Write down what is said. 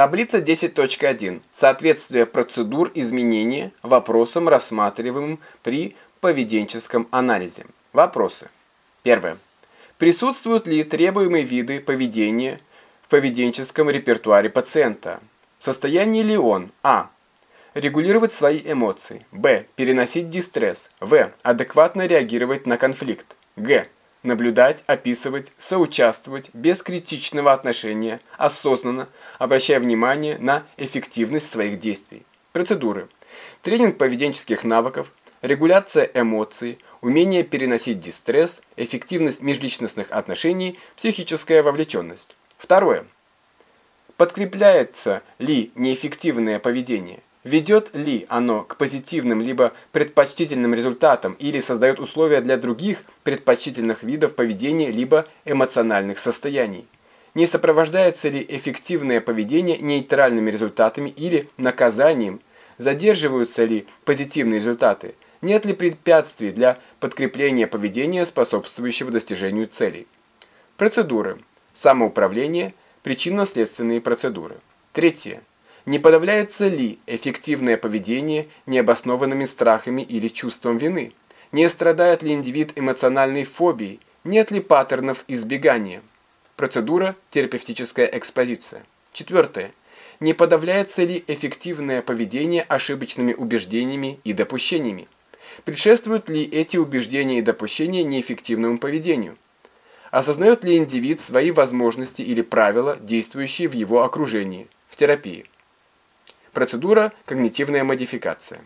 Таблица 10.1. Соответствие процедур изменения вопросам, рассматриваемым при поведенческом анализе. Вопросы. Первое. Присутствуют ли требуемые виды поведения в поведенческом репертуаре пациента? В состоянии ли он а. регулировать свои эмоции, б. переносить дистресс, в. адекватно реагировать на конфликт, г наблюдать, описывать, соучаствовать без критичного отношения, осознанно, обращая внимание на эффективность своих действий. Процедуры. Тренинг поведенческих навыков, регуляция эмоций, умение переносить дистресс, эффективность межличностных отношений, психическая вовлеченность. Второе. Подкрепляется ли неэффективное поведение? Ведет ли оно к позитивным либо предпочтительным результатам или создает условия для других предпочтительных видов поведения либо эмоциональных состояний? Не сопровождается ли эффективное поведение нейтральными результатами или наказанием? Задерживаются ли позитивные результаты? Нет ли препятствий для подкрепления поведения, способствующего достижению целей? Процедуры. Самоуправление. Причинно-следственные процедуры. Третье. Не подавляется ли эффективное поведение необоснованными страхами или чувством вины? Не страдает ли индивид эмоциональной фобией? Нет ли паттернов избегания? Процедура терапевтическая экспозиция. Четвертое. Не подавляется ли эффективное поведение ошибочными убеждениями и допущениями? Предшествуют ли эти убеждения и допущения неэффективному поведению? Осознает ли индивид свои возможности или правила, действующие в его окружении, в терапии? Процедура когнитивная модификация.